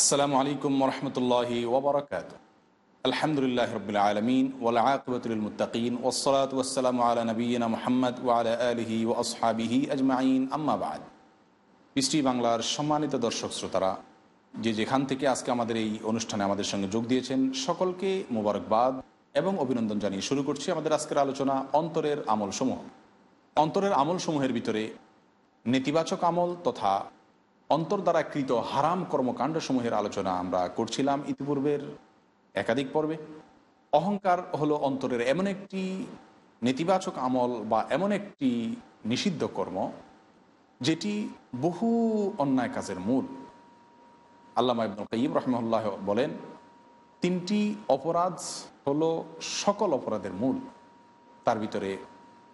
আসসালামু আলাইকুম রহমতুল্লাহি ওবরাকাত আলহামদুলিল্লাহ রবিল আলমিন ওলা আকবতুল মুতাকিন ওসলাত ওসালাম আলা নবীনা মোহাম্মদ ওয়ালা আলহি ও আসহাবিহি আজমাইন। আম্মাবাদ বৃষ্টি বাংলার সম্মানিত দর্শক শ্রোতারা, যে যেখান থেকে আজকে আমাদের এই অনুষ্ঠানে আমাদের সঙ্গে যোগ দিয়েছেন, সকলকে মোবারকবাদ এবং অভিনন্দন জানিয়ে শুরু করছি আমাদের আজকের আলোচনা অন্তরের আমলসমূহ। অন্তরের আমলসমূহের ভিতরে নেতিবাচক আমল তথা অন্তর দ্বারা কৃত হারাম কর্মকাণ্ডসমূহের আলোচনা আমরা করছিলাম ইতিপূর্বের একাধিক পর্বে। অহংকার হলো অন্তরের এমন একটি নেতিবাচক আমল বা এমন একটি নিষিদ্ধ কর্ম, যেটি বহু অন্যায় কাজের মূল। আল্লামা ইবনুল কাইম রহমল্লাহ বলেন, তিনটি অপরাধ হলো সকল অপরাধের মূল। তার ভিতরে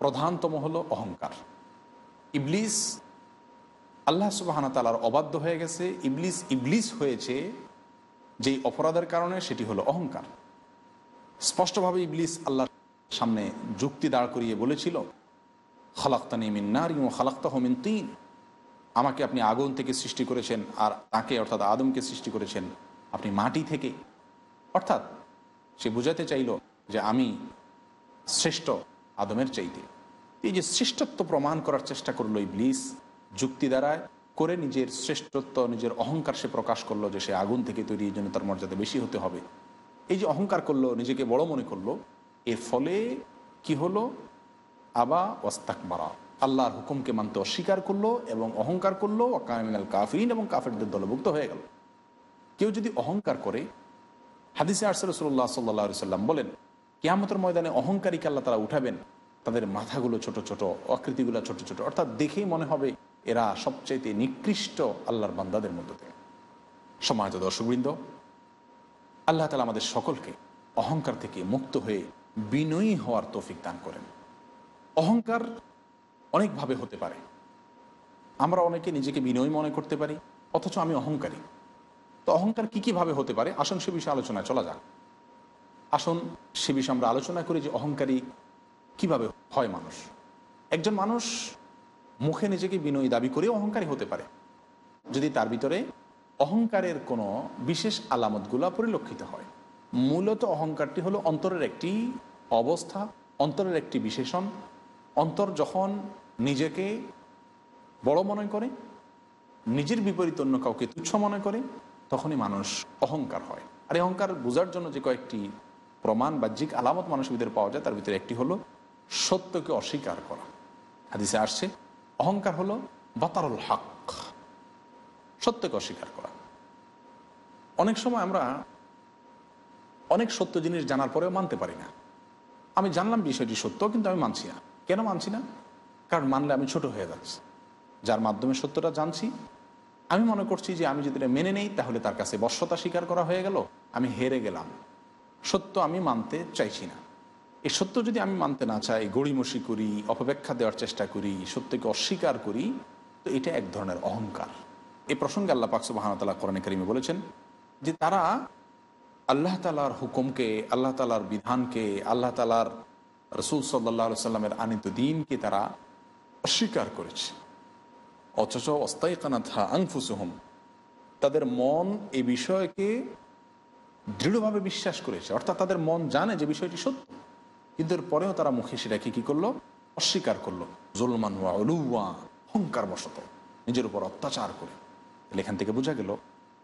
প্রধানতম হলো অহংকার। ইবলিস আল্লাহ সুবাহানা তালার অবাধ্য হয়ে গেছে, ইবলিস ইবলিস হয়েছে, যেই অপরাধের কারণে সেটি হলো অহংকার। স্পষ্টভাবে ইবলিস আল্লাহর সামনে যুক্তি দাঁড় করিয়ে বলেছিল, খালাক্তানি মিন্নার ইম খালাক্তা হমিন তিন। আমাকে আপনি আগুন থেকে সৃষ্টি করেছেন আর তাকে, অর্থাৎ আদমকে সৃষ্টি করেছেন আপনি মাটি থেকে। অর্থাৎ সে বুঝাতে চাইল যে আমি শ্রেষ্ঠ আদমের চাইতে। এই যে শ্রেষ্ঠত্ব প্রমাণ করার চেষ্টা করল ইবলিস যুক্তি দ্বারায় করে নিজের শ্রেষ্ঠত্ব, নিজের অহংকার সে প্রকাশ করল যে সে আগুন থেকে তৈরি এই জন্য তার মর্যাদা বেশি হতে হবে। এই যে অহংকার করল, নিজেকে বড় মনে করল, এর ফলে কি হলো? আবা ওস্তাক মারা আল্লাহর হুকুমকে মানতে অস্বীকার করল এবং অহংকার করল কামিনাল কাফিন এবং কাফেরদের দলভুক্ত হয়ে গেল। কেউ যদি অহংকার করে, হাদিসে আরসল রসুল্লাহ সাল্লা সাল্লাম বলেন, কেয়ামতের ময়দানে অহংকারীকে আল্লাহ তারা উঠাবেন, তাদের মাথাগুলো ছোট ছোট আকৃতিগুলো ছোট ছোট, অর্থাৎ দেখেই মনে হবে এরা সবচাইতে নিকৃষ্ট আল্লাহর বান্দাদের মধ্য থেকে সমাজ দর্শকবৃন্দ, আল্লাহ তালা আমাদের সকলকে অহংকার থেকে মুক্ত হয়ে বিনয়ী হওয়ার তৌফিক দান করেন। অহংকার অনেকভাবে হতে পারে। আমরা অনেকে নিজেকে বিনয়ী মনে করতে পারি, অথচ আমি অহংকারী। তো অহংকার কী কীভাবে হতে পারে? আসুন সে বিষয়ে আলোচনায় চলা যাক। আসুন সে বিষয়ে আমরা আলোচনা করি যে অহংকারী কীভাবে হয় মানুষ। একজন মানুষ মুখে নিজেকে বিনয়ী দাবি করেও অহংকারী হতে পারে। যদি তার ভিতরে অহংকারের কোনো বিশেষ আলামতগুলো পরিলক্ষিত হয়। মূলত অহংকারটি হলো অন্তরের একটি অবস্থা, অন্তরের একটি বিশেষণ। অন্তর যখন নিজেকে বড় মনে করে, নিজের বিপরীত অন্য কাউকে তুচ্ছ মনে করে, তখনই মানুষ অহংকার হয়। আর এই অহংকার বোঝার জন্য যে কয়েকটি প্রমাণ, বাহ্যিক আলামত মানুষের ভিতরে পাওয়া যায়, তার ভিতরে একটি হলো সত্যকে অস্বীকার করা। হাদিসে আসছে অহংকার হলো বাতারুল হক। সত্যকে অস্বীকার করা। অনেক সময় আমরা অনেক সত্য জিনিস জানার পরেও মানতে পারি না। আমি জানলাম বিষয়টি সত্য, কিন্তু আমি মানছি না। কেন মানছি না? কারণ মানলে আমি ছোট হয়ে যাচ্ছি। যার মাধ্যমে সত্যটা জানছি, আমি মনে করছি যে আমি যদি মেনে নেই, তাহলে তার কাছে বর্ষতা স্বীকার করা হয়ে গেল, আমি হেরে গেলাম। সত্য আমি মানতে চাইছি না। এই সত্য যদি আমি মানতে না চাই, গড়িমসি করি, অপব্যাখ্যা দেওয়ার চেষ্টা করি, সত্যকে অস্বীকার করি, তো এটা এক ধরনের অহংকার। এই প্রসঙ্গে আল্লাহ পাকসু বাহানতাল্লাহ কোরআনে করিমে বলেছেন যে তারা আল্লাহ তালার হুকুমকে, আল্লাহ তালার বিধানকে, আল্লাহ তালার রসুল সাল্লাহ সাল্লামের আনিত দিনকে তারা অস্বীকার করেছে। অথচ অস্তাই কানাথা আংফুসুহম তাদের মন এই বিষয়কে দৃঢ়ভাবে বিশ্বাস করেছে। অর্থাৎ তাদের মন জানে যে বিষয়টি সত্য। কিন্তু পরেও তারা মুখে সেটাকে কী করল? অস্বীকার করল। জুলমান অলুয়া অহংকার বশত নিজের উপর অত্যাচার করে। এখান থেকে বোঝা গেল,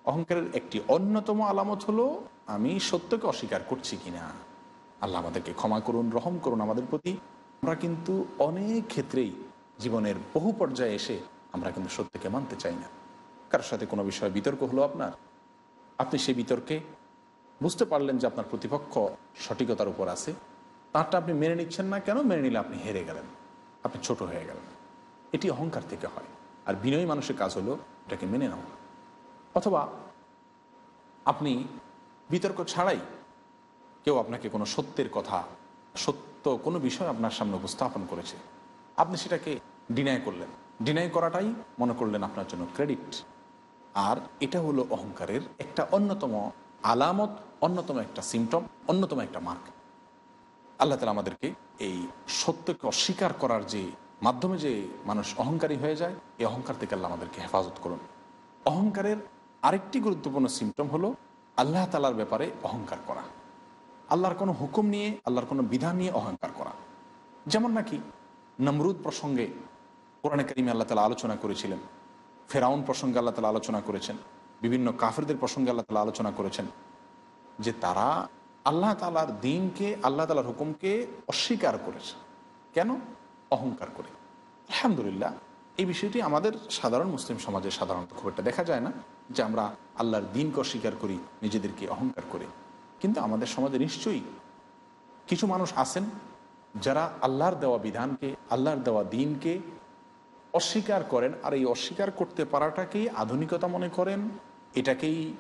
অহংকারের একটি অন্যতম আলামত হলো, আমি সত্যকে অস্বীকার করছি কিনা। আল্লাহ আমাদেরকে ক্ষমা করুন, রহম করুন আমাদের প্রতি। আমরা কিন্তু অনেক ক্ষেত্রেই জীবনের বহু পর্যায়ে এসে আমরা কিন্তু সত্যকে মানতে চাই না। কারোর সাথে কোনো বিষয়ে বিতর্ক হলো আপনার? আপনি সেই বিতর্কে বুঝতে পারলেন যে আপনার প্রতিপক্ষ সঠিকতার উপর আছে। তারটা আপনি মেনে নিচ্ছেন না কেন? মেনে নিলে আপনি হেরে গেলেন। আপনি ছোট হয়ে গেলেন। এটি অহংকার থেকে হয়। আর বিনয়ী মানুষের কাজ হলো এটাকে মেনে নেওয়া। অথবা আপনি বিতর্ক ছাড়াই কেউ আপনাকে কোনো সত্যের কথা, সত্য কোনো বিষয় আপনার সামনে উপস্থাপন করেছে। আপনি সেটাকে ডিনাই করলেন। ডিনাই করাটাই মনে করলেন আপনার জন্য ক্রেডিট আর এটা হলো অহংকারের একটা অন্যতম আলামত, অন্যতম একটা সিমটম অন্যতম একটা মার্ক আল্লাহ তালা আমাদেরকে এই সত্যকে অস্বীকার করার যে মাধ্যমে যে মানুষ অহংকারী হয়ে যায়, এই অহংকার থেকে আল্লাহ আমাদেরকে হেফাজত করুন। অহংকারের আরেকটি গুরুত্বপূর্ণ সিমটম হলো আল্লাহ তালার ব্যাপারে অহংকার করা। আল্লাহর কোনো হুকুম নিয়ে, আল্লাহর কোনো বিধান নিয়ে অহংকার করা। যেমন নাকি নমরুদ প্রসঙ্গে কোরআনে কারিমে আল্লাহ তালা আলোচনা করেছিলেন। ফেরাউন প্রসঙ্গে আল্লাহ তালা আলোচনা করেছেন। বিভিন্ন কাফেরদের প্রসঙ্গে আল্লাহ তালা আলোচনা করেছেন যে তারা আল্লাহ তালার দিনকে, আল্লাহ তালার হুকুমকে অস্বীকার করেছে। কেন? অহংকার করে। আলহামদুলিল্লাহ, এই বিষয়টি আমাদের সাধারণ মুসলিম সমাজে সাধারণত খুব একটা দেখা যায় না যে আমরা আল্লাহর দিনকে অস্বীকার করি, নিজেদেরকে অহংকার করে। কিন্তু আমাদের সমাজে নিশ্চয়ই কিছু মানুষ আছেন যারা আল্লাহর দেওয়া বিধানকে, আল্লাহর দেওয়া দিনকে অস্বীকার করেন আর এই অস্বীকার করতে পারাটাকেই আধুনিকতা মনে করেন, এটাকেই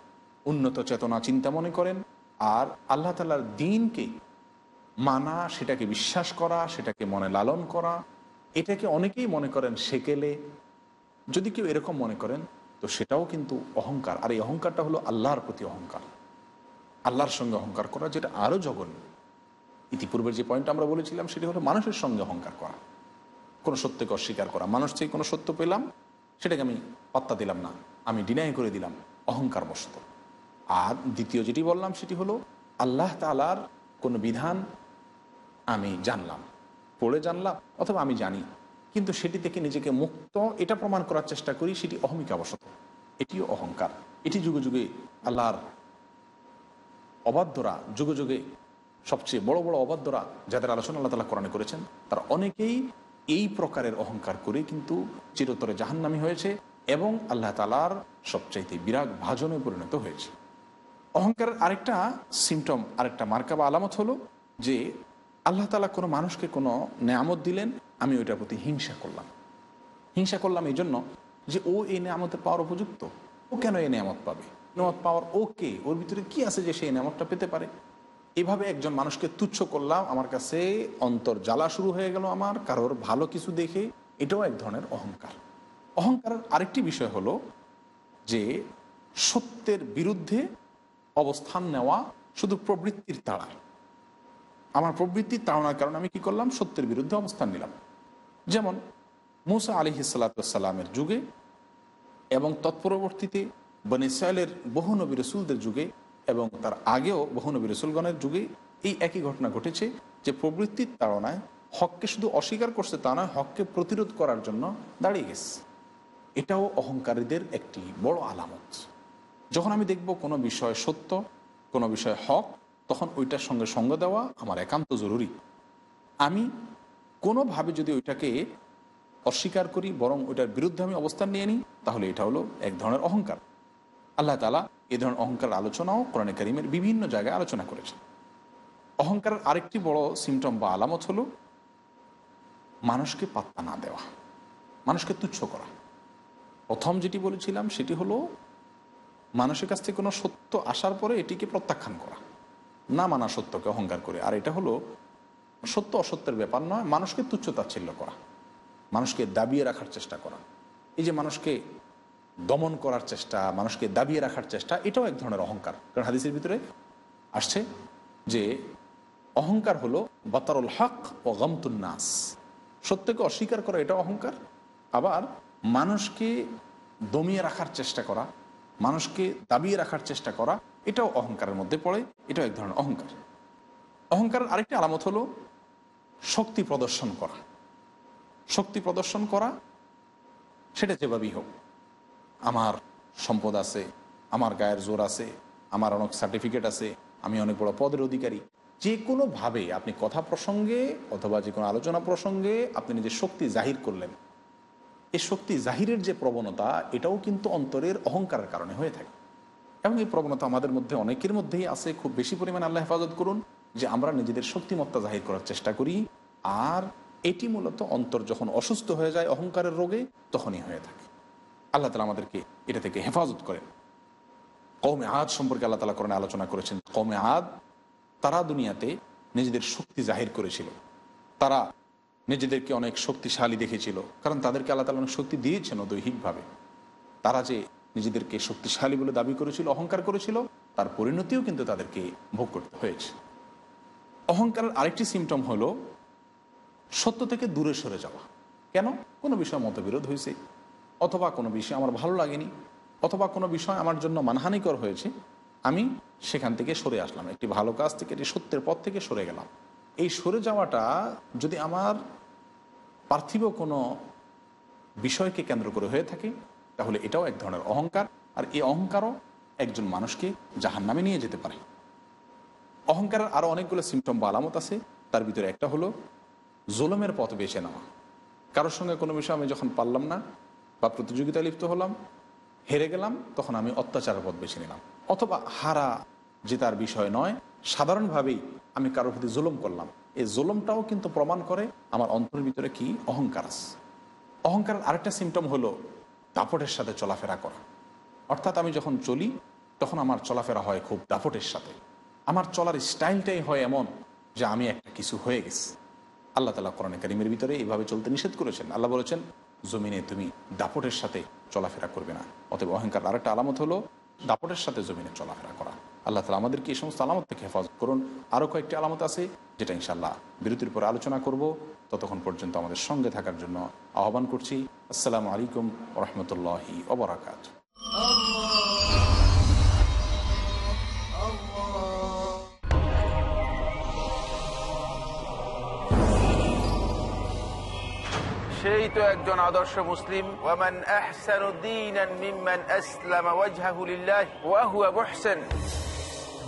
উন্নত চেতনা চিন্তা মনে করেন। আর আল্লাহ তালার দিনকে মানা, সেটাকে বিশ্বাস করা, সেটাকে মনে লালন করা, এটাকে অনেকেই মনে করেন সেকেলে। যদি কেউ এরকম মনে করেন, তো সেটাও কিন্তু অহংকার। আর এই অহংকারটা হলো আল্লাহর প্রতি অহংকার। আল্লাহর সঙ্গে অহংকার করা, যেটা আরও জঘন্য। ইতিপূর্বের যে পয়েন্ট আমরা বলেছিলাম, সেটি হলো মানুষের সঙ্গে অহংকার করা। কোনো সত্যকে অস্বীকার করা। মানুষ থেকে কোনো সত্য পেলাম, সেটাকে আমি পাত্তা দিলাম না। আমি ডিনাই করে দিলাম। অহংকার বশত আর দ্বিতীয় যেটি বললাম সেটি হলো, আল্লাহ তালার কোনো বিধান আমি জানলাম, পড়ে জানলাম অথবা আমি জানি। কিন্তু সেটি থেকে নিজেকে মুক্ত, এটা প্রমাণ করার চেষ্টা করি সেটি অহমিকাবশত। এটিও অহংকার। এটি যুগে যুগে আল্লাহর অবাধ্যরা, যুগে যুগে সবচেয়ে বড় বড় অবাধ্যরা যাদের আলোচনা আল্লাহ তালা কোরআনে করেছেন, তারা অনেকেই এই প্রকারের অহংকার করে কিন্তু চিরতরে জাহান্নামি হয়েছে এবং আল্লাহ তালার সবচাইতে বিরাগ ভাজনে পরিণত হয়েছে। অহংকারের আরেকটা সিমটম আরেকটা মার্কা বা আলামত হলো যে আল্লাহ তালা কোনো মানুষকে কোনো নেয়ামত দিলেন, আমি ওইটার প্রতি হিংসা করলাম। হিংসা করলাম এই জন্য যে ও এই নেয়ামতে পাওয়ার উপযুক্ত, ও কেন এই নেয়ামত পাবে? নেয়ামত পাওয়ার ও কে? ওর ভিতরে কি আছে যে সেই নেয়ামতটা পেতে পারে? এভাবে একজন মানুষকে তুচ্ছ করলাম, আমার কাছে অন্তর জ্বালা শুরু হয়ে গেল আমার, কারোর ভালো কিছু দেখে, এটাও এক ধরনের অহংকার। অহংকারের আরেকটি বিষয় হলো যে সত্যের বিরুদ্ধে অবস্থান নেওয়া শুধু প্রবৃত্তির তাড়া। আমার প্রবৃত্তির তাড়নার কারণে আমি কি করলাম? সত্যের বিরুদ্ধে অবস্থান নিলাম। যেমন মুসা আলি হিসালাতামের যুগে এবং তৎপরবর্তীতে বনিসাইলের বহু নবী রসুলদের যুগে এবং তার আগেও বহু নবী রসুলগণের যুগে এই একই ঘটনা ঘটেছে যে প্রবৃত্তির তাড়নায় হককে শুধু অস্বীকার করছে তা নয়, হককে প্রতিরোধ করার জন্য দাঁড়িয়ে গেছে। এটাও অহংকারীদের একটি বড় আলামত। যখন আমি দেখব কোনো বিষয় সত্য, কোনো বিষয় হক, তখন ওইটার সঙ্গে সঙ্গ দেওয়া আমার একান্ত জরুরি। আমি কোনোভাবে যদি ওইটাকে অস্বীকার করি, বরং ওইটার বিরুদ্ধে আমি অবস্থান নিয়ে নিই, তাহলে এটা হলো এক ধরনের অহংকার। আল্লাহ তালা এ ধরনের অহংকার আলোচনাও কোরআনে করিমের বিভিন্ন জায়গায় আলোচনা করেছেন। অহংকারের আরেকটি বড় সিমটম বা আলামত হলো মানুষকে পাত্তা না দেওয়া, মানুষকে তুচ্ছ করা। প্রথম যেটি বলেছিলাম, সেটি হলো মানুষের কাছ থেকে কোনো সত্য আসার পরে এটিকে প্রত্যাখ্যান করা। না মানা সত্যকে অহংকার করে। আর এটা হলো সত্য অসত্যের ব্যাপার নয়, মানুষকে তুচ্ছ তাচ্ছিল্য করা। মানুষকে দাবিয়ে রাখার চেষ্টা করা। এই যে মানুষকে দমন করার চেষ্টা, মানুষকে দাবিয়ে রাখার চেষ্টা, এটাও এক ধরনের অহংকার। কারণ হাদিসের ভিতরে আসছে যে অহংকার হলো বাতারুল হক ও গমতুন্নাস সত্যকে অস্বীকার করা এটা অহংকার। আবার মানুষকে দমিয়ে রাখার চেষ্টা করা মানুষকে দাবিয়ে রাখার চেষ্টা করা, এটাও অহংকারের মধ্যে পড়ে, এটাও এক ধরনের অহংকার। অহংকারের আরেকটি আলামত হলো শক্তি প্রদর্শন করা। শক্তি প্রদর্শন করা, সেটা যেভাবেই হোক, আমার সম্পদ আছে, আমার গায়ের জোর আছে, আমার অনেক সার্টিফিকেট আছে, আমি অনেক বড় পদের অধিকারী। যে কোনোভাবে আপনি কথা প্রসঙ্গে অথবা যে কোনো আলোচনা প্রসঙ্গে আপনি নিজের শক্তি জাহির করলেন এই শক্তি জাহিরের যে প্রবণতা, এটাও কিন্তু অন্তরের অহংকারের কারণে হয়ে থাকে। এবং এই প্রবণতা আমাদের মধ্যে অনেকের মধ্যেই আছে। খুব বেশি পরিমাণে আল্লাহ হেফাজত করুন যে আমরা নিজেদের শক্তিমত্তা জাহির করার চেষ্টা করি। আর এটি মূলত অন্তর যখন অসুস্থ হয়ে যায় অহংকারের রোগে, তখনই হয়ে থাকে। আল্লাহ তালা আমাদেরকে এটা থেকে হেফাজত করেন। কৌমে আদ সম্পর্কে আল্লাহ তালা করেন আলোচনা করেছেন। কৌমে আদ তারা দুনিয়াতে নিজেদের শক্তি জাহির করেছিল। তারা নিজেদেরকে অনেক শক্তিশালী দেখেছিল। কারণ তাদেরকে আল্লাহ তালা অনেক শক্তি দিয়েছেন দৈহিকভাবে তারা যে নিজেদেরকে শক্তিশালী বলে দাবি করেছিল, অহংকার করেছিল, তার পরিণতিও কিন্তু তাদেরকে ভোগ করতে হয়েছে। অহংকারের আরেকটি সিমটম হলো সত্য থেকে দূরে সরে যাওয়া। কেন? কোনো বিষয় মতবিরোধ হয়েছে, অথবা কোনো বিষয় আমার ভালো লাগেনি, অথবা কোনো বিষয় আমার জন্য মানহানিকর হয়েছে। আমি সেখান থেকে সরে আসলাম, একটি ভালো কাজ থেকে, একটি সত্যের পথ থেকে সরে গেলাম। এই সরে যাওয়াটা যদি আমার পার্থিব কোনো বিষয়কে কেন্দ্র করে হয়ে থাকে, তাহলে এটাও এক ধরনের অহংকার। আর এই অহংকারও একজন মানুষকে জাহান নামে নিয়ে যেতে পারে। অহংকারের আরও অনেকগুলো সিমটম বা আলামত আছে। তার ভিতরে একটা হলো জোলমের পথ বেছে নেওয়া। কারোর সঙ্গে কোনো বিষয় আমি যখন পারলাম না বা প্রতিযোগিতায় লিপ্ত হলাম, হেরে গেলাম, তখন আমি অত্যাচারের পথ বেছে নিলাম। অথবা হারা যে তার বিষয় নয়, সাধারণভাবেই আমি কারোর প্রতি জুলুম করলাম। এই জুলুমটাও কিন্তু প্রমাণ করে আমার অন্তরের ভিতরে কি? অহংকার আছে। অহংকারের আরেকটা সিমটম হলো দাপটের সাথে চলাফেরা করা। অর্থাৎ আমি যখন চলি, তখন আমার চলাফেরা হয় খুব দাপটের সাথে। আমার চলার স্টাইলটাই হয় এমন যে আমি একটা কিছু হয়ে গেছি। আল্লাহ তালা কোরআনে কারিমের ভিতরে এইভাবে চলতে নিষেধ করেছেন। আল্লাহ বলেছেন, জমিনে তুমি দাপটের সাথে চলাফেরা করবে না। অতএব অহংকার আরেকটা আলামত হলো দাপটের সাথে জমিনে চলাফেরা করা। আল্লাহ তালা আমাদেরকে এই সমস্ত আলামত থেকে হেফাজত করুন। আরও কয়েকটি আলামত আছে, যেটা ইনশাল্লাহ বিরতির পরে আলোচনা করব। ততক্ষণ পর্যন্ত আমাদের সঙ্গে থাকার জন্য আহ্বান করছি। আসসালামু আলাইকুম রহমতুল্লাহি ওবরাকাত সেই তো একজন আদর্শ মুসলিম। ওয়ামান আহসানু দীনান মিম্মান আসলামা ওয়াজহাহু লিল্লাহ ওয়া হুয়া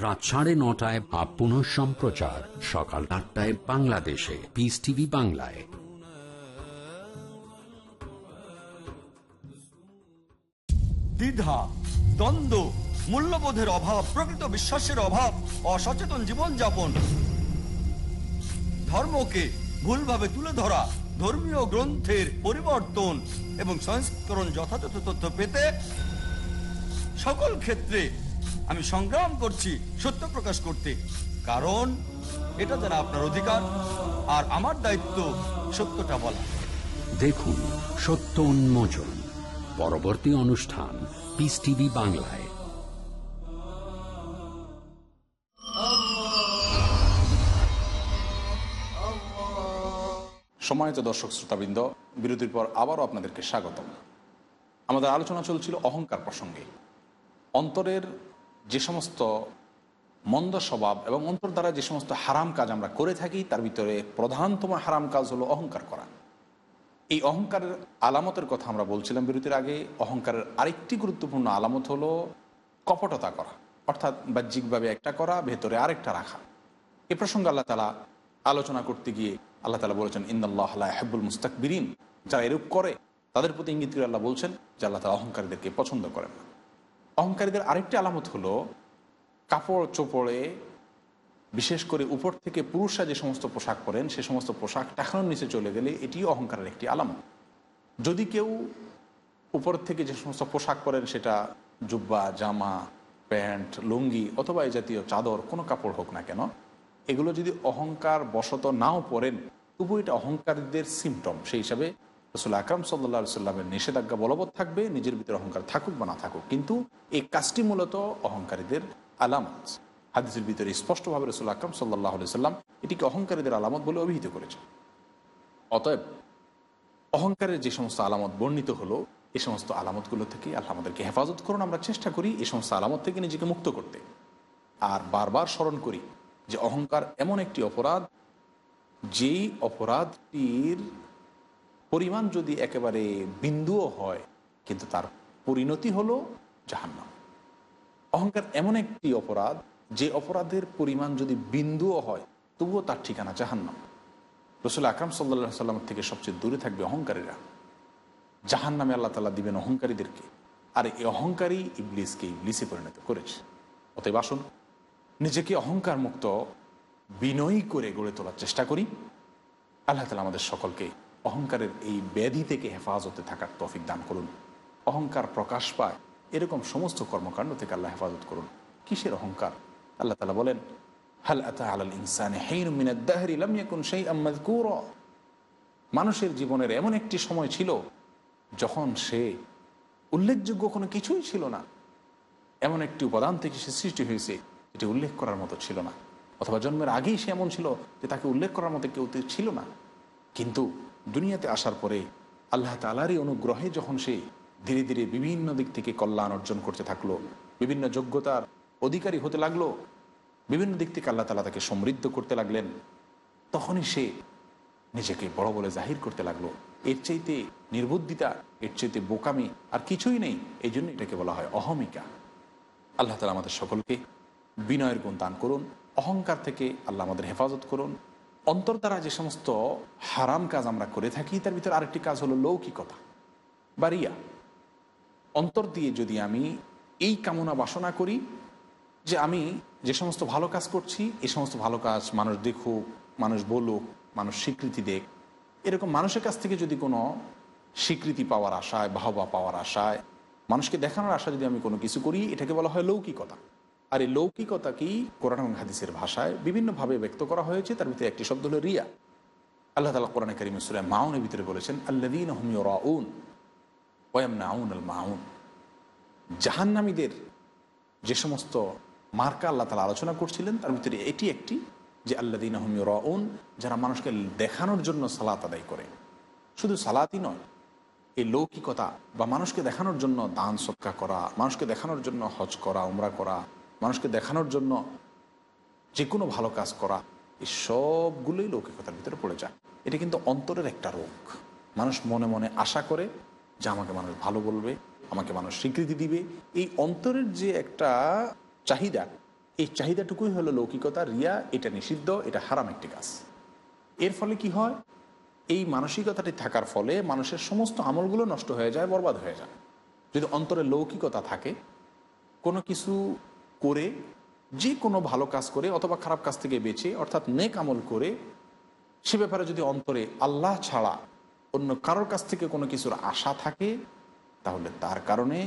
রাত সাড়ে নটায় বা পুনঃ সম্প্রচার। সকাল আটটায় বাংলাদেশে। পিস টিভি বাংলায়। দ্বিধা, দ্বন্দ্ব, মূল্যবোধের অভাব, প্রকৃত বিশ্বাসের অভাব, অসচেতন জীবনযাপন। ধর্মকে ভুলভাবে তুলে ধরা, ধর্মীয় গ্রন্থের পরিবর্তন এবং সংস্করণ যথাযথ তথ্য পেতে সকল ক্ষেত্রে আমি সংগ্রাম করছি সত্য প্রকাশ করতে। কারণ এটা যেন আপনার অধিকার আর আমার দায়িত্ব সত্যটা বলা। দেখুন সত্য উন্মোচন পরবর্তী অনুষ্ঠান পিস টিভি বাংলায়। সম্মানিত দর্শক শ্রোতাবৃন্দ বিরতির পর আবারও আপনাদেরকে স্বাগতম। আমাদের আলোচনা চলছিল অহংকার প্রসঙ্গে। অন্তরের যে সমস্ত মন্দ স্বভাব এবং অন্তর দ্বারা যে সমস্ত হারাম কাজ আমরা করে থাকি, তার ভিতরে প্রধানতম হারাম কাজ হলো অহংকার করা। এই অহংকারের আলামতের কথা আমরা বলছিলাম বিরতির আগে, অহংকারের আরেকটি গুরুত্বপূর্ণ আলামত হলো কপটতা করা, অর্থাৎ বাহ্যিকভাবে একটা করা, ভেতরে আরেকটা রাখা। এ প্রসঙ্গে আল্লাহ তালা আলোচনা করতে গিয়ে আল্লাহ তালা বলেছেন ইন্দাল্লাহ হেব্বুল মুস্তাকবিরিন যারা এরূপ করে, তাদের প্রতি ইঙ্গিত করে আল্লাহ বলছেন যে আল্লাহ তালা অহংকারীদেরকে পছন্দ করেন না। অহংকারীদের আরেকটি আলামত হলো কাপড় চোপড়ে, বিশেষ করে উপর থেকে পুরুষরা যে সমস্ত পোশাক পরেন, সে সমস্ত পোশাক টাকানোর নিচে চলে গেলে এটিও অহংকারের একটি আলামত। যদি কেউ উপর থেকে যে সমস্ত পোশাক পরেন, সেটা জুব্বা, জামা, প্যান্ট, লুঙ্গি অথবা এই জাতীয় চাদর, কোনো কাপড় হোক না কেন, এগুলো যদি অহংকার বশত নাও পরেন তবু এটা অহংকারীদের সিমটম সেই হিসাবে রসুল আকরাম সাল্লা সাল্লামের নিষেধাজ্ঞা বলবৎ থাকবে, নিজের ভিতরে অহংকার থাকুক বা না থাকুক। কিন্তু এই কাজটি মূলত অহংকারীদের আলামত। হাদিসের ভিতরে স্পষ্টভাবে রসুল আকরাম সাল্লাহ সাল্লাম এটিকে অহংকারীদের আলামত বলে অভিহিত করেছে অতএব অহংকারের যে সমস্ত আলামত বর্ণিত হলো, এ সমস্ত আলামতগুলো থেকে আল্লাহ আমাদেরকে হেফাজত করুন, আমরা চেষ্টা করি এই সমস্ত আলামত থেকে নিজেকে মুক্ত করতে। আর বারবার স্মরণ করি যে অহংকার এমন একটি অপরাধ, যেই অপরাধটির পরিমাণ যদি একেবারে বিন্দুও হয়, কিন্তু তার পরিণতি হলো জাহান্নাম। অহংকার এমন একটি অপরাধ, যে অপরাধের পরিমাণ যদি বিন্দুও হয়, তবুও তার ঠিকানা জাহান্নাম। রসুল আকরাম সাল্লা সাল্লাম থেকে সবচেয়ে দূরে থাকবে অহংকারীরা। জাহান নামে আল্লাহ তালা দিবেন অহংকারীদেরকে। আর এই অহংকারী ইবলিসকে ইবলিসে পরিণত করেছে। অতএব আসুন, নিজেকে অহংকার মুক্ত বিনয়ী করে গড়ে তোলার চেষ্টা করি। আল্লাহ তালা আমাদের সকলকে অহংকারের এই ব্যাধি থেকে হেফাজতে থাকার তফিক দান করুন। অহংকার প্রকাশ পায়, এরকম সমস্ত কর্মকাণ্ড থেকে আল্লাহ হেফাজত করুন। কিসের অহংকার? আল্লাহ তালা বলেন, হাল আতা আলাল ইনসানে ইয়াকুন সেই আম্মাদকুর মানুষের জীবনের এমন একটি সময় ছিল যখন সে উল্লেখযোগ্য কোনো কিছুই ছিল না। এমন একটি উপাদান থেকে সে সৃষ্টি হয়েছে যেটি উল্লেখ করার মতো ছিল না। অথবা জন্মের আগেই সে এমন ছিল যে তাকে উল্লেখ করার মতো কেউ ছিল না। কিন্তু দুনিয়াতে আসার পরে আল্লাহ তালারই অনুগ্রহে যখন সে ধীরে ধীরে বিভিন্ন দিক থেকে কল্যাণ অর্জন করতে থাকল, বিভিন্ন যোগ্যতার অধিকারী হতে লাগল, বিভিন্ন দিক থেকে আল্লাহ তালা তাকে সমৃদ্ধ করতে লাগলেন, তখনই সে নিজেকে বড় বলে জাহির করতে লাগল। এর চাইতে নির্বুদ্ধিতা, এর চাইতে বোকামি আর কিছুই নেই, এই জন্য এটাকে বলা হয় অহমিকা। আল্লাহ তালা আমাদের সকলকে বিনয়ের গুণ দান করুন, অহংকার থেকে আল্লাহ আমাদের হেফাজত করুন অন্তর দ্বারা যে সমস্ত হারাম কাজ আমরা করে থাকি, তার ভিতরে আরেকটি কাজ হলো লৌকিকতা বা রিয়া অন্তর দিয়ে যদি আমি এই কামনা বাসনা করি যে আমি যে সমস্ত ভালো কাজ করছি এই সমস্ত ভালো কাজ মানুষ দেখুক, মানুষ বলুক, মানুষ স্বীকৃতি দেখ এরকম মানুষের কাছ থেকে যদি কোনো স্বীকৃতি পাওয়ার আশায়, বাহবা পাওয়ার আশায়, মানুষকে দেখানোর আশা যদি আমি কোনো কিছু করি, এটাকে বলা হয় লৌকিকতা। আর এই লৌকিকতাকেই কোরআন এবং হাদিসের ভাষায় বিভিন্নভাবে ব্যক্ত করা হয়েছে। তার ভিতরে একটি শব্দ হলো রিয়া। আল্লাহ তালা কোরআন করিম সুরায় মাউনের ভিতরে বলেছেন আল্লাদিন হমিও রাউন ওয়াম নাউন আল জাহান্নামীদের যে সমস্ত মার্কা আল্লাহ তালা আলোচনা করছিলেন, তার ভিতরে এটি একটি যে আল্লাদিন রাউন যারা মানুষকে দেখানোর জন্য সালাত আদায় করে। শুধু সালাতই নয়, এই লৌকিকতা বা মানুষকে দেখানোর জন্য দান সৎকা করা, মানুষকে দেখানোর জন্য হজ করা, উমরা করা মানুষকে দেখানোর জন্য যে কোনো ভালো কাজ করা, এই সবগুলোই লৌকিকতার ভিতরে পড়ে যায়। এটা কিন্তু অন্তরের একটা রোগ। মানুষ মনে মনে আশা করে যে আমাকে মানুষ ভালো বলবে, আমাকে মানুষ স্বীকৃতি দিবে। এই অন্তরের যে একটা চাহিদা, এই চাহিদাটুকুই হলো লৌকিকতা, রিয়া, এটা নিষিদ্ধ, এটা হারাম একটি কাজ। এর ফলে কি হয়? এই মানসিকতাটি থাকার ফলে মানুষের সমস্ত আমলগুলো নষ্ট হয়ে যায়, বরবাদ হয়ে যায়। যদি অন্তরে লৌকিকতা থাকে, কোনো কিছু করে, যে কোনো ভালো কাজ করে অথবা খারাপ কাজ থেকে বেঁচে, অর্থাৎ নেক আমল করে, সে ব্যাপারে যদি অন্তরে আল্লাহ ছাড়া অন্য কারোর কাছ থেকে কোনো কিছুর আশা থাকে, তাহলে তার কারণে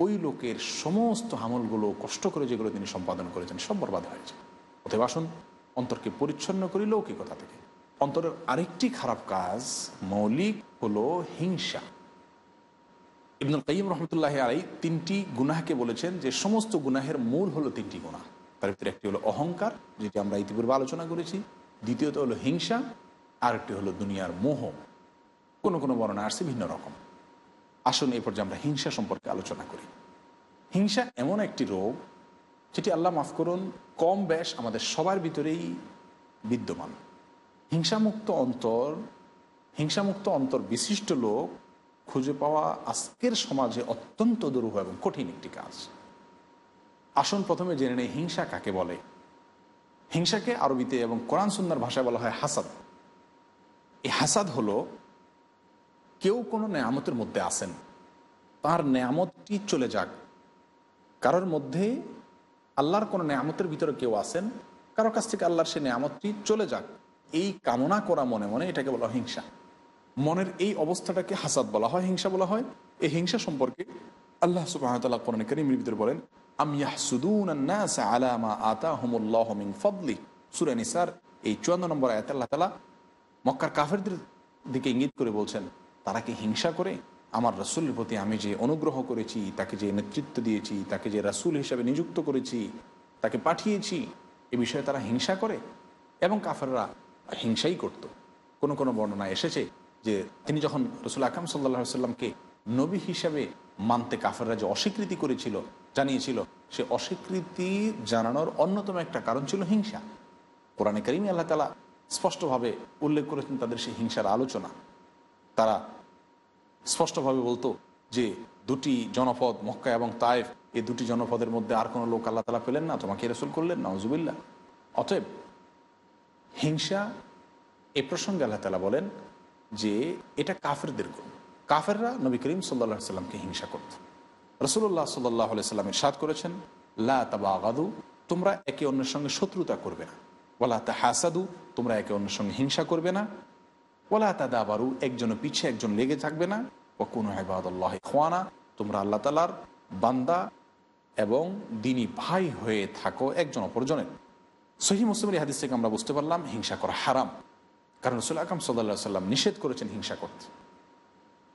ওই লোকের সমস্ত আমলগুলো কষ্ট করে যেগুলো তিনি সম্পাদন করেছেন সব বরবাদ হয়েছে অতএব আসুন, অন্তরকে পরিচ্ছন্ন করি লৌকিকতা থেকে। অন্তরের আরেকটি খারাপ কাজ মৌলিক হলো হিংসা। ইবনুল কাইম রহমতুল্লাহ আলাই তিনটি গুনাহকে বলেছেন যে সমস্ত গুনাহের মূল হলো তিনটি গুনাহ। তার ভিতরে একটি হলো অহংকার, যেটি আমরা ইতিপূর্বে আলোচনা করেছি। দ্বিতীয়ত হলো হিংসা আর একটি হলো দুনিয়ার মোহ। কোনো কোনো বর্ণনা আসছে ভিন্ন রকম। আসুন এই পর্যায়ে আমরা হিংসা সম্পর্কে আলোচনা করি। হিংসা এমন একটি রোগ, যেটি আল্লাহ মাফ করুন, কম ব্যাস আমাদের সবার ভিতরেই বিদ্যমান। হিংসামুক্ত অন্তর হিংসামুক্ত অন্তর বিশিষ্ট লোক খুঁজে পাওয়া আজকের সমাজে অত্যন্ত দুরূহ এবং কঠিন একটি কাজ। আসুন প্রথমে জেনে নেই হিংসা কাকে বলে। হিংসাকে আরবিতে এবং কোরআন সুন্দর ভাষায় বলা হয় হাসাদ। এই হাসাদ হলো, কেউ কোনো নেয়ামতের মধ্যে আসেন তার নেয়ামতটি চলে যাক। কারোর মধ্যে আল্লাহর কোনো নেয়ামতের ভিতরে কেউ আসেন কারও কাছ থেকে আল্লাহর সে নেয়ামতটি চলে যাক। এই কামনা করা মনে মনে এটাকে বলা হিংসা। মনের এই অবস্থাটাকে হাসাদ বলা হয়, হিংসা বলা হয়। এই হিংসা সম্পর্কে আল্লাহ সুবাহতাল্লাহ কোরআন করিমের ভিতরে বলেন আমিয়াহসুদুন আলামা আতা হুমুল্লাহ মিন ফদলি। সুরে নিসার, এই চুয়ান্ন নম্বর আয়াত আল্লাহ তালা মক্কার কাফেরদের দিকে ইঙ্গিত করে বলছেন, তারা কি হিংসা করে? আমার রাসুলের প্রতি আমি যে অনুগ্রহ করেছি, তাকে যে নেতৃত্ব দিয়েছি, তাকে যে রাসুল হিসাবে নিযুক্ত করেছি, তাকে পাঠিয়েছি, এ বিষয়ে তারা হিংসা করে? এবং কাফেররা হিংসাই করত। কোনো কোনো বর্ণনা এসেছে যে তিনি যখন রসুল আকরাম সাল্লাহ সাল্লামকে নবী হিসাবে মানতে কাফেররা যে অস্বীকৃতি করেছিল, জানিয়েছিল, সে অস্বীকৃতি জানানোর অন্যতম একটা কারণ ছিল হিংসা। কোরআনে করিমি আল্লাহ তালা স্পষ্টভাবে উল্লেখ করেছেন তাদের সেই হিংসার আলোচনা। তারা স্পষ্টভাবে বলতো যে দুটি জনপদ মক্কা এবং তায়েফ, এই দুটি জনপদের মধ্যে আর কোনো লোক আল্লাহ তালা পেলেন না, তোমাকে রসুল করলেন না হজুবিল্লা অতএব হিংসা এ প্রসঙ্গে আল্লাহ তালা বলেন যে এটা কাফেরদের গুণ। কাফেররা নবী করিম সাল্লা সাল্লামকে হিংসা করত। রসুল্লাহ সাল্লাহ সাল্লামের সাদ করেছেন, লা তাবা আগাদু তোমরা একে অন্যের সঙ্গে শত্রুতা করবে না। বলা তা হাসাদু তোমরা একে অন্যের সঙ্গে হিংসা করবে না। ওলা তা দাবারু একজন পিছে একজন লেগে থাকবে না। ও কোনো হেবাদুল্লাহ খোয়ানা তোমরা আল্লাহ তালার বান্দা এবং দিনী ভাই হয়ে থাকো একজন অপরজনের। সহি মুসলিমের হাদিস থেকে আমরা বুঝতে পারলাম, হিংসা করা হারাম। কারণ রসুল আকাম সাল্লা সাল্লাম নিষেধ করেছেন হিংসা করতে।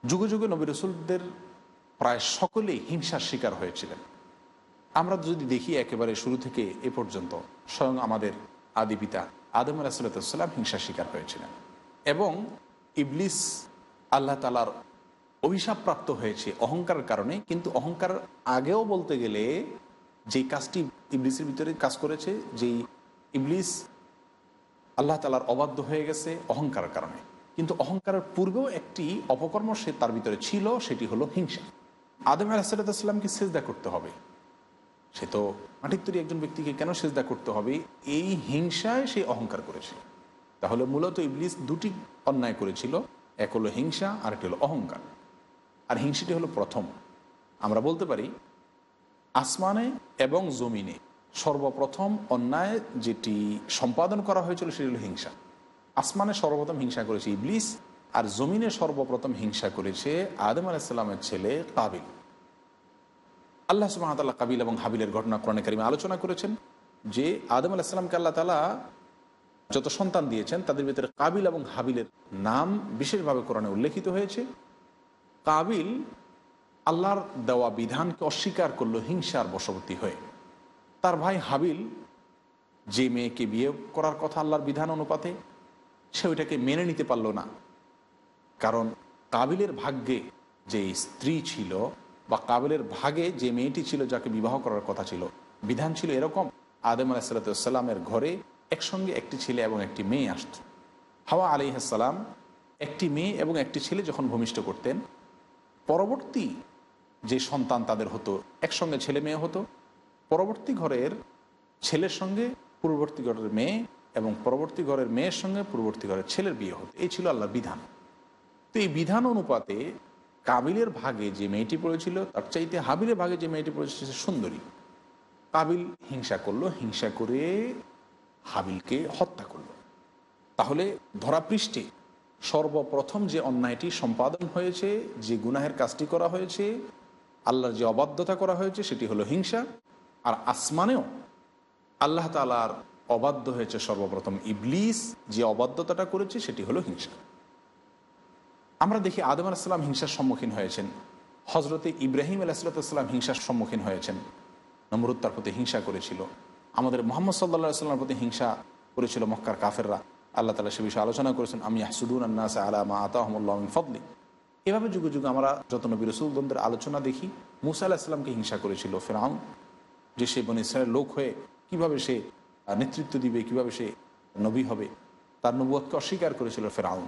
যুগে যুগে নবী রসুলদের প্রায় সকলেই হিংসার শিকার হয়েছিলেন। আমরা যদি দেখি একেবারে শুরু থেকে এ পর্যন্ত, স্বয়ং আমাদের আদি পিতা আদম আলাহিসাল্লাম হিংসার শিকার হয়েছিলেন এবং ইবলিস আল্লাহ তালার অভিশাপপ্রাপ্ত হয়েছে অহংকারের কারণে, কিন্তু অহংকার আগেও বলতে গেলে যেই কাজটি ইবলিসের ভিতরে কাজ করেছে, যেই ইবলিস আল্লাহ তালার অবাধ্য হয়ে গেছে অহংকারের কারণে। কিন্তু অহংকারের পূর্বেও একটি অপকর্ম সে তার ভিতরে ছিল, সেটি হলো হিংসা। আদম আলাহিসাল্লামকে সেজদা করতে হবে। সে তো মাটির তৈরি একজন ব্যক্তিকে কেন সেজদা করতে হবে? এই হিংসায় সে অহংকার করেছিল তাহলে মূলত ইবলিস দুটি অন্যায় করেছিল, এক হলো হিংসা আর একটি হলো অহংকার। আর হিংসাটি হলো প্রথম। আমরা বলতে পারি, আসমানে এবং জমিনে সর্বপ্রথম অন্যায় যেটি সম্পাদন করা হয়েছিল সেটি হলো হিংসা। আসমানে সর্বপ্রথম হিংসা করেছে ইবলিস, আর জমিনে সর্বপ্রথম হিংসা করেছে আদম আলাহিসাল্লামের ছেলে কাবিল। আল্লাহ সুবাহতাল্লাহ কাবিল এবং হাবিলের ঘটনা কোরআনে কারিমে আলোচনা করেছেন যে আদম আলাহিসাল্লামকে আল্লাহ তালা যত সন্তান দিয়েছেন তাদের ভিতরে কাবিল এবং হাবিলের নাম বিশেষভাবে কোরআনে উল্লেখিত হয়েছে। কাবিল আল্লাহর দেওয়া বিধানকে অস্বীকার করল হিংসার বশবর্তী হয়ে। তার ভাই হাবিল, যে মেয়েকে বিয়ে করার কথা আল্লাহর বিধান অনুপাতে, সে ওইটাকে মেনে নিতে পারল না। কারণ কাবিলের ভাগ্যে যে স্ত্রী ছিল বা কাবিলের ভাগে যে মেয়েটি ছিল যাকে বিবাহ করার কথা ছিল, বিধান ছিল এরকম, আদম আলাহিসাল্লামের ঘরে একসঙ্গে একটি ছেলে এবং একটি মেয়ে আসত। হাওয়া আলিহাসাল্লাম একটি মেয়ে এবং একটি ছেলে যখন ভূমিষ্ঠ করতেন, পরবর্তী যে সন্তান তাদের হতো, একসঙ্গে ছেলে মেয়ে হতো পরবর্তী ঘরের ছেলের সঙ্গে পূর্ববর্তী ঘরের মেয়ে এবং পরবর্তী ঘরের মেয়ের সঙ্গে পূর্ববর্তী ঘরের ছেলের বিয়ে হতো। এই ছিল আল্লাহর বিধান। তো এই বিধান অনুপাতে কাবিলের ভাগে যে মেয়েটি পড়েছিল, তার চাইতে হাবিলের ভাগে যে মেয়েটি পড়েছিল সে সুন্দরী। কাবিল হিংসা করল, হিংসা করে হাবিলকে হত্যা করল। তাহলে ধরাপৃষ্ঠে সর্বপ্রথম যে অন্যায়টি সম্পাদন হয়েছে, যে গুনাহের কাজটি করা হয়েছে, আল্লাহর যে অবাধ্যতা করা হয়েছে, সেটি হলো হিংসা। আর আসমানেও আল্লাহ তালার অবাধ্য হয়েছে সর্বপ্রথম ইবলিস যে অবাধ্যতাটা করেছে সেটি হলো হিংসা। আমরা দেখি আদম আলাহিসাল্লাম হিংসার সম্মুখীন হয়েছেন। হজরতে ইব্রাহিম আলাহিসাল্লাম হিংসার সম্মুখীন হয়েছেন। নমরুদ তার প্রতি হিংসা করেছিল। আমাদের মোহাম্মদ সাল্লা সাল্লামের প্রতি হিংসা করেছিল মক্কার কাফেররা। আল্লাহ তালা সে বিষয়ে আলোচনা করেছেন, আমি হাসুদুন আন্নাস আলামা আতাহমুল্লাহমিন ফদলি? এভাবে যুগে যুগে আমরা যত নবী রসুলদ্দের আলোচনা দেখি, মুসা আলাহিসাল্লামকে হিংসা করেছিল ফেরাউন যে সে বনে ইসরায়ের লোক হয়ে কীভাবে সে নেতৃত্ব দিবে, কীভাবে সে নবী হবে, তার নবুয়কে অস্বীকার করেছিল ফেরাউন।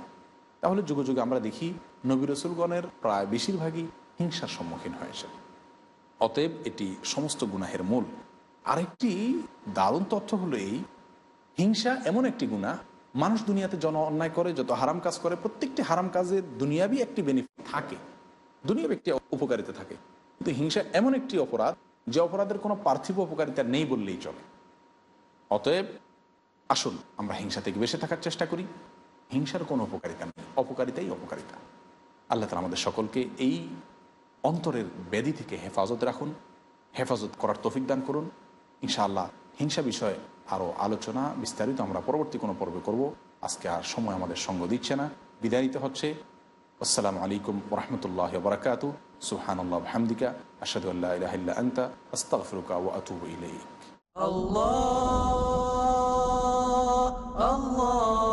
তাহলে যুগে যুগে আমরা দেখি নবী রসুলগণের প্রায় বেশিরভাগই হিংসার সম্মুখীন হয়েছে অতএব এটি সমস্ত গুনাহের মূল। আরেকটি দারুণ তথ্য হলো এই, হিংসা এমন একটি গুণা মানুষ দুনিয়াতে জন অন্যায় করে, যত হারাম কাজ করে, প্রত্যেকটি হারাম কাজের দুনিয়াবি একটি বেনিফিট থাকে। দুনিয়াবি একটি উপকারিতা থাকে। কিন্তু হিংসা এমন একটি অপরাধ যে অপরাধের কোনো পার্থিব উপকারিতা নেই বললেই চলে। অতএব আসুন, আমরা হিংসা থেকে বেঁচে থাকার চেষ্টা করি। হিংসার কোনো উপকারিতা নেই, অপকারিতাই অপকারিতা। আল্লাহ তালা আমাদের সকলকে এই অন্তরের ব্যাধি থেকে হেফাজত রাখুন, হেফাজত করার তৌফিক দান করুন। ইনশাআল্লাহ হিংসা বিষয়ে আরও আলোচনা বিস্তারিত আমরা পরবর্তী কোনো পর্বে করব। আজকে আর সময় আমাদের সঙ্গ দিচ্ছে না, বিদায় নিতে হচ্ছে। আসসালামু আলাইকুম ওরহমতুল্লাহ বরকাত سبحان الله وبحمدك أشهد أن لا إله إلا أنت أستغفرك وأتوب إليك. الله الله.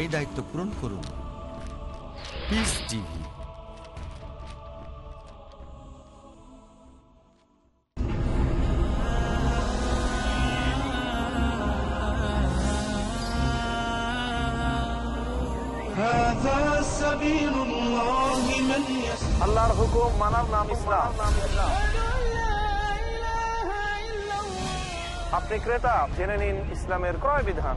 এই দায়িত্ব পূরণ করুন। পিস টিভি আল্লাহর হুকুম মানার নাম ইসলাম। আপনি ক্রেতা জেনে নিন ইসলামের ক্রয় বিধান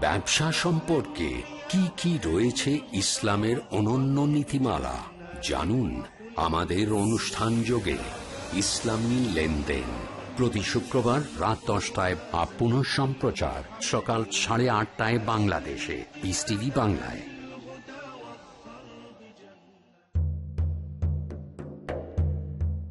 ব্যবসা সম্পর্কে কি কি রয়েছে ইসলামের অনন্য নীতিমালা, জানুন আমাদের অনুষ্ঠান যোগে ইসলামী লেনদেন। প্রতি শুক্রবার রাত দশটায় বা পুনঃ সম্প্রচার, সকাল সাড়ে আটটায় বাংলাদেশে পিস টিভি বাংলায়।